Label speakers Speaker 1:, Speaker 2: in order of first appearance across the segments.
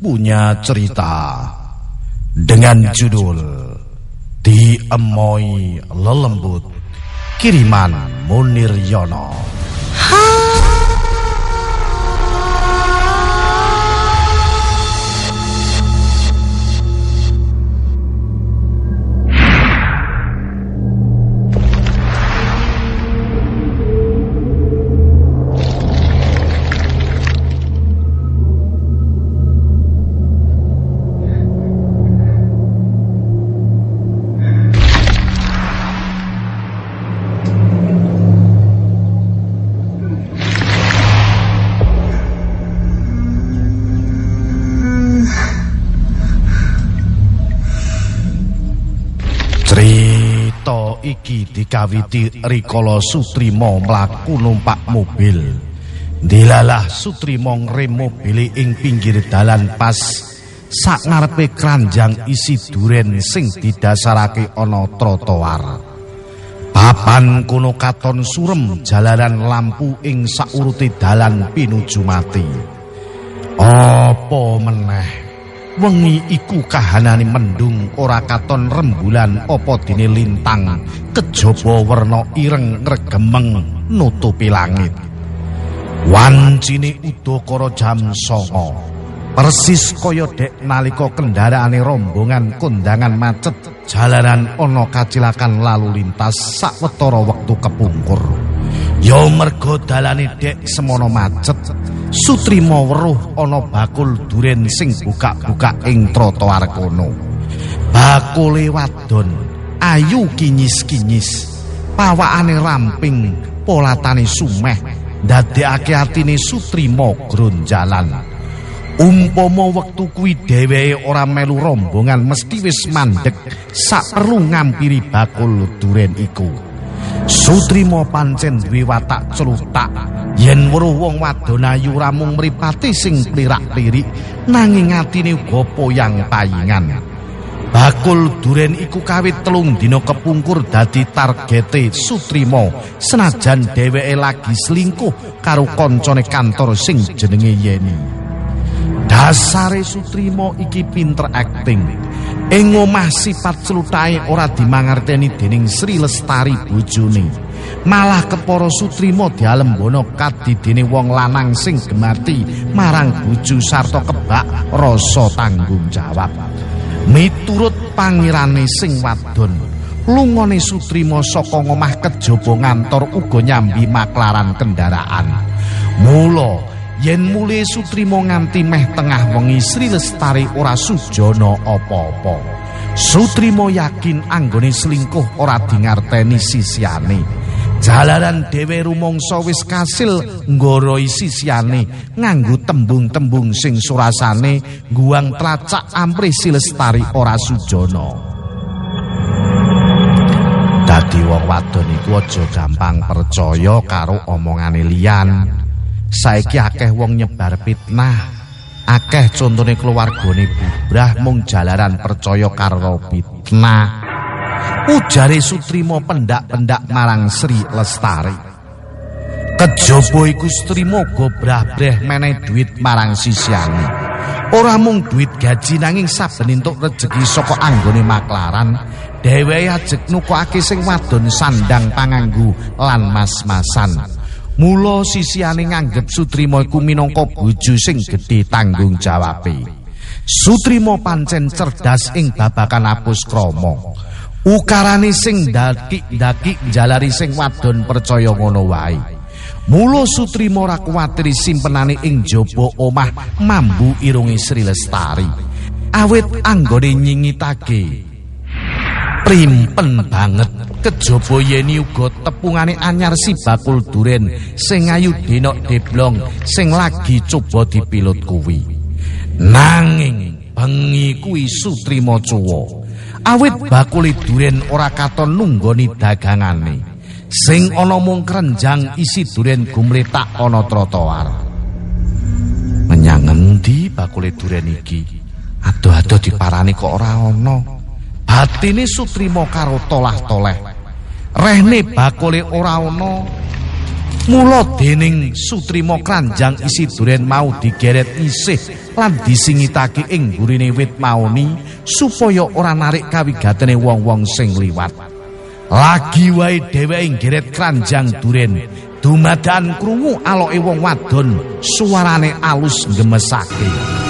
Speaker 1: Punya cerita dengan judul Diemoi Lelembut kiriman Munir Yono. Iki dikawiti Rikala Sutrima mlaku numpak mobil. Dilalah Sutrima ngrem mobil ing pinggir dalan pas sak ngarepe kranjang isi duren sing didasarake ana trotoar. Papan kono katon surem jalanan lampu ing saurute dalan pinuju mati. Apa meneh? Wengi iku kahanane mendung ora katon rembulan apa dene lintang. Kejaba werna ireng ngregemeng nutupi langit. Wancine udakara jam 09.00 persis kaya dek nalika kendaraane rombongan kondangan macet jalanan ana kacilakan lalu lintas sawetara wektu kepungkur ya merga dalane dek semono macet Sutrima weruh ana bakul duren sing buka-buka ing trotoar kono. Bakule wadon ayu kinyis-kinyis, pawakane ramping, polatane sumeh, ndadekake atine Sutrima gronjalan. Umpama wektu kuwi dheweke ora melu rombongan mesti wis mandek sak perlu ngampiri bakul duren iku. Sutrima pancen duwe watak celutak yen weruh wong wadon ayu ramung mripate sing plirak-plirik nanging atine uga poyang payingan. Bakul duren iku kawit telung dina kepungkur dadi targete Sutrima senajan dheweke lagi selingkuh karo koncone kantor sing jenenge Yeni. Dasare Sutrima iki pinter acting. Ing omah sifat celutahe ora dimangerteni dening Sri Lestari bojone. Malah kepara Sutrima dialembono kadidene wong lanang sing gemati marang bojo sarta kebak rasa tanggung jawab. Miturut pangirane sing wadon, lungone Sutrima saka omah kejaba ngantor uga nyambi maklaran kendaraan. Mula yen mule Sutrima nganti meh tengah wengi Sri Lestari ora sujana apa-apa. Sutrima yakin anggone selingkuh ora dingarteni sisiane. Jalaran dhewe rumangsa wis kasil nggoroi sisiane nganggo tembung-tembung sing surasane guang tlacak amprih si Lestari ora sujana. Dadi wong wadon iku aja gampang percaya karo omongane liyan. Saiki akeh wong nyebar fitnah. Akeh contone keluargane bubrah mung jalaran percaya karo fitnah. Ujare sutrimo pendak-pendak marang Sri Lestari. Kejaba iku sutrimo gobrah-breh meneh duit marang sisiane. Ora mung duit gaji nanging saben entuk rejeki saka anggone maklaran dheweke ajek nukokake sing wadon sandang panganggu lan mas-masan Mula sisiane nganggep Sutrima iku minangka bojo sing gedhe tanggung jawabe. Sutrima pancen cerdas ing babakan apus krama. Ukarane sing daki-daki jalari sing wadon percaya ngono wae. Mula Sutrima ora kuwatir simpenane ing jaba omah mambu irunge Sri Lestari. Awit anggone nyingitage primpen banget. Kejaba yeni uga tepungane anyar si bakul duren sing ayu denok deblong sing lagi coba dipilut kuwi. Nanging bengi kuwi sutrima cuwa awit bakul duren ora katon nunggoni dagangane. Sing ana mung krenjang isi duren gumletak ana trotoar. Menyang endi bakul duren iki? Adoh-adoh diparani kok ora ana Hatine Sutrima karo tolah-toleh. Rehne bakule ora ana. Mula dening Sutrima kranjang isi duren mau digeret isih lan disingitake ing gurine wit mauni supaya ora narik kawigatene wong-wong sing liwat. Lagi wae dheweke nggeret kranjang duren, dumadan krungu aloke wong wadon suarane alus gemesake.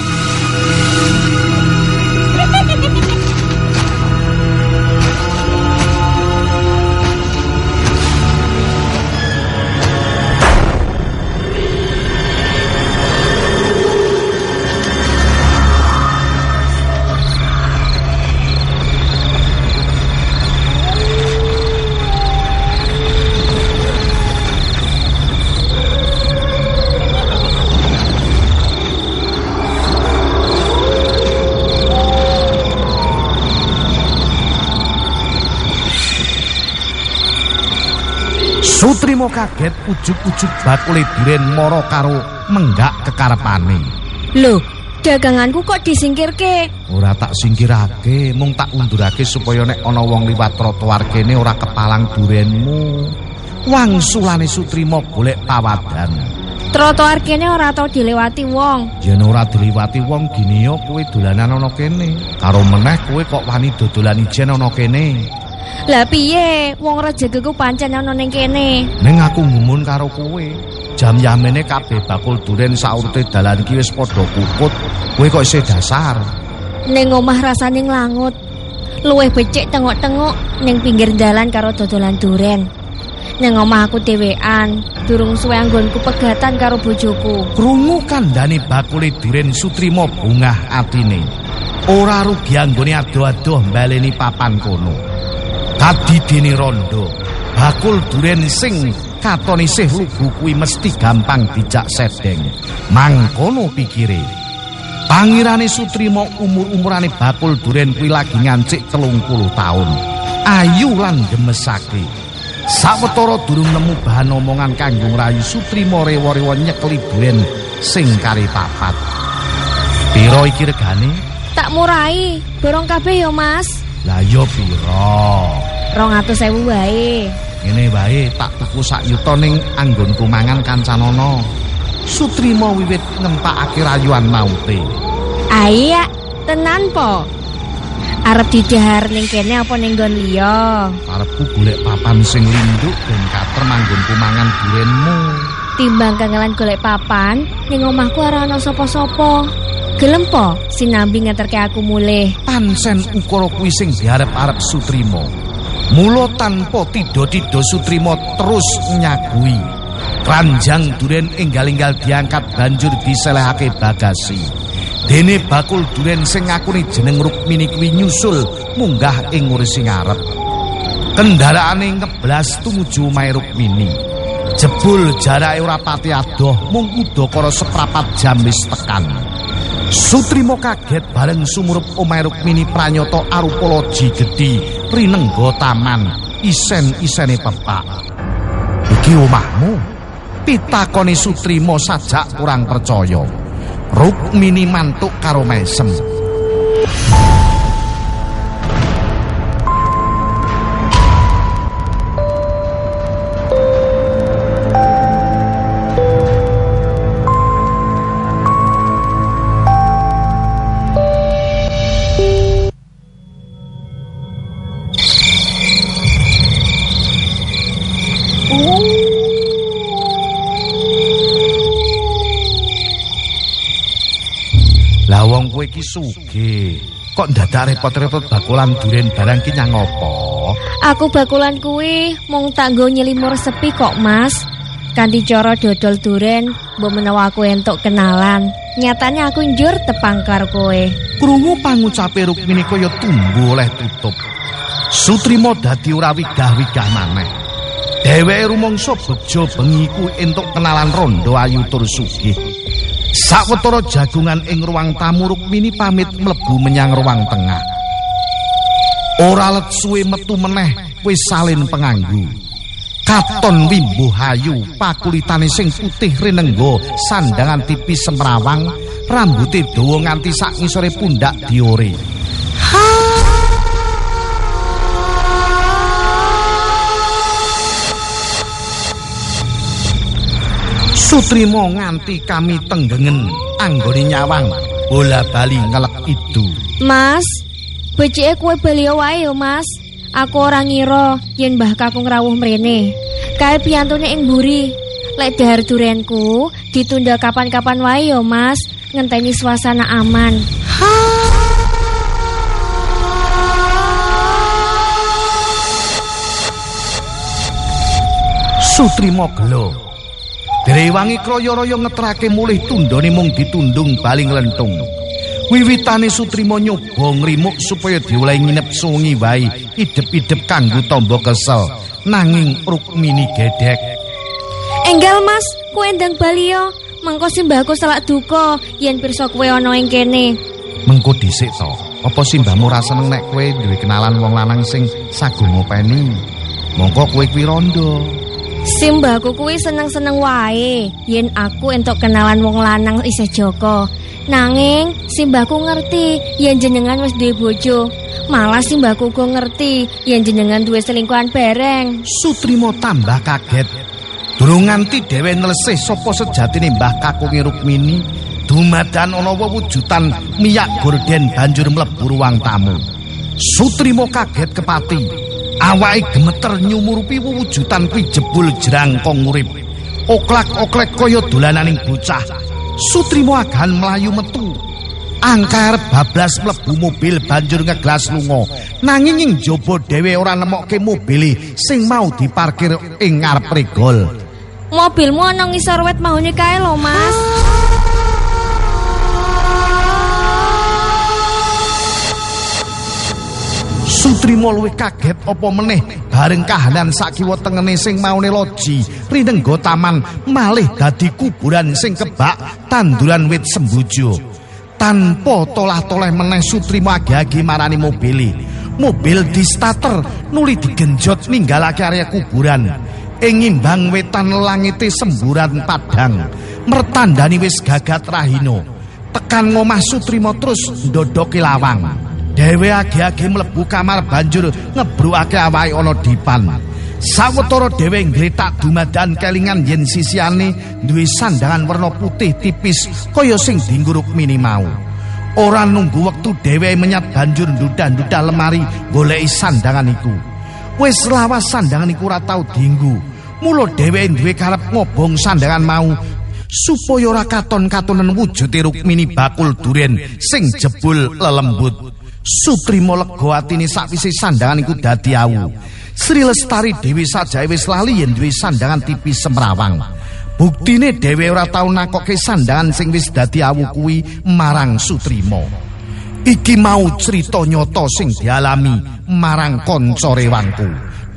Speaker 1: Sutrimo kaget ujug-ujug bakule duren mara karo menggak kekarepane.
Speaker 2: Lho, daganganku kok disingkirke?
Speaker 1: Ora tak singkirake, mung tak undurake supaya nek ana wong liwat trotoar kene ora kepalang durenmu. Wangsulane Sutrimo golek pawadan.
Speaker 2: Trotoar kene ora tau dilewati wong.
Speaker 1: Yen ora diliwati wong gini yo kowe dolanan ana kene. Karo meneh kowe kok wani dodolan ijen ana kene.
Speaker 2: Lah piye? Wong rezekiku pancen ana ning kene.
Speaker 1: Ning aku ngumun karo kowe. Jam yamene kabeh bakul duren saurute dalan iki wis padha kukut. Kowe kok isih dasar.
Speaker 2: Ning omah rasane nglangut. Luwih becik tengok-tengok ning pinggir dalan karo dodolan duren. Ning omah aku dhewean, durung suwe anggonku pegatan karo bojoku.
Speaker 1: Krungu kandhane bakule duren Sutrimo bungah atine. Ora rugi anggone ado-ado mbaleni papan kono. Kadidene rondo, bakul duren sing katon isih lugu kuwi mesti gampang dijak sedeng. Mangkono pikire. Pangirane Sutrimo umur-umurane bakul duren kuwi lagi ngancik telung puluh taun. Ayu lan gemesake. Sawetara durung nemu bahan omongan kanggo ngrayu Sutrimo rewa-rewa nyekeli duren sing kari papat. Piro iki regane?
Speaker 2: Tak murai, borong kabeh ya, Mas.
Speaker 1: Lah yo piro?
Speaker 2: 200.000 wae.
Speaker 1: Ngene wae tak tuku sak yuta ning anggonku mangan kancanono. Sutrimo wiwit ngempakake rayuan maute.
Speaker 2: Aya, tenan po. Arep didhahar ning kene apa ning nggon liya?
Speaker 1: Arepku golek papan sing linduk ben katrem anggonku mangan durenmu.
Speaker 2: Timbang kangelan golek papan, ning omahku ora ana sapa-sapa. Gelem po sinambi ngeterke aku mulih.
Speaker 1: Pancen ukara kuwi sing diarep-arep Sutrimo. Mula tanpa tido-tido Sutrimo terus nyagui. Ranjang duren enggal-enggal diangkat banjur diselehake bagasi. Dene bakul duren sing ngakuni jeneng Rukmini kuwi nyusul munggah ing ngurisi ngarep. Kendaraane ngeblas tumuju omahe Rukmini. Jebul jarake ora pati adoh, mung udakara seprapat jam wis tekan. Sutrimo kaget bareng sumurup omahe Rukmini pranyata arupa loji gedhi rinengga taman isen-isene pepak. Iki omahmu? Pitakoni Sutrimo sajak kurang percaya. Rukmini mantuk karo mesem. Lah wong kowe iki sugih. Kok dadak repot-repot bakulan duren barang ki nyang apa?
Speaker 2: Aku bakulan kuwi mung tanggo nyelimur sepi kok, Mas. Kanthi cara dodol duren, mbok menawa aku entuk kenalan. Nyatane aku njur tepang karo kowe.
Speaker 1: Krungu pangucape Rukmini kaya tumbuh oleh tutup. Sutrimo dadi ora wigah-wigah maneh. Dheweke rumangsa bejo bengi ku entuk kenalan rondo ayu tur sugih. Sawetara jagungan ing ruang tamu Rukmini pamit mlebu menyang ruang tengah. Ora let suwe metu meneh wis salin penganggu. Katon wimbuh ayu, pakulitane sing putih rinengga, sandangan tipis semrawang, rambuté dawa nganti sak ngisore pundak diore. Sutrimo nganti kami tenggengen anggone nyawang bola bali ngelek itu.
Speaker 2: Mas, becike kue beli wae yo, Mas. Aku ora ngira yen Mbah Kakung rawuh mrene. Kae piantune ing mburi. Lek dahar durenku ditunda kapan-kapan wae yo, Mas. Ngenteni suasana aman.
Speaker 1: Sutrimo gelo. Derewangi kroyo-royo ngetrake mulih tundone mung ditundung baling lentung. Wiwitane Sutrimo nyoba ngrimuk supaya diulehi nginep sungi wae idep-idep kanggo tombo kesel. Nanging Rukmini gedek.
Speaker 2: Enggal Mas, kowe ndang bali. Mengko simbahku selak duka yen pirsa kowe ana ing kene.
Speaker 1: Mengko dhisik to. Apa simbahmu ra seneng nek kowe duwe kenalan wong lanang sing sagung ngopeni? Mongko kowe kuwi rondo.
Speaker 2: Simbahku kuwi seneng-seneng wae yen aku entuk kenalan wong lanang isih Joko. Nanging simbahku ngerti yen jenengan wis duwe bojo. Malah simbahku uga ngerti yen jenengan duwe selingkuhan bareng.
Speaker 1: Sutrimo tambah kaget. Durung nganti dhewe nelesih sapa sejatine Mbah Kakung Rukmini, dumadan ana wujudan miyak gorden banjur mlebu ruang tamu. Sutrimo kaget kepati. Awake gemeter nyumurupi wujudan kuwi jebul jerangkong urip. Oklak-oklek kaya dolananing bocah. Sutrimo agan melayu metu. Angkar bablas mlebu mobil banjur ngeglas lunga. Nanging ing jaba dhewe ora nemokke mobile sing mau diparkir ing ngarep regol.
Speaker 2: Mobilmu ana ngisor wet mahune kae lho, Mas.
Speaker 1: Sutrimo luwih kaget apa meneh bareng kahanan sakiwa tengene sing maune loji? Rinenggo taman malih dadi kuburan sing kebak tanduran wit sembujo tanpa tolah-toleh meneh Sutrimo agi-agi marani mobile mobil di starter nuli digenjot ninggalake area kuburan. Ing imbang wetan langite semburan padang. Mertandani wis gagat rahino tekan ngomah Sutrimo terus ndodoki lawang Dewe agi-agi mlebu kamar banjur ngebrukake awake ana dipan. Sawetara dhewe ngretak dumadan kelingan yen sisiane duwe sandangan warna putih tipis kaya sing dingguruk mini mau. Ora nunggu wektu dhewe menyat banjur ndudah-ndudah lemari goleki sandangan iku. Wis lawas sandangan iku ora tau dinggu. Mula dhewe duwe karep ngobong sandangan mau supaya ora katon-katonen wujude Rukmini bakul duren sing jebul lelembut. Sutrimo lega atine sakwise sandangan iku dadi awu. Sri Lestari Dewi sajae wis lali yen duwe sandangan tipis semrawang. Buktine dhewe ora tau nakoke sandangan sing wis dadi awu kuwi marang Sutrimo. Iki mau cerita nyata sing dialami marang kanca rewangku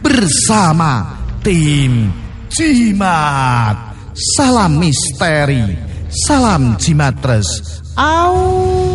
Speaker 1: bersama tim Jimat. Salam misteri, salam Jimatres. Au.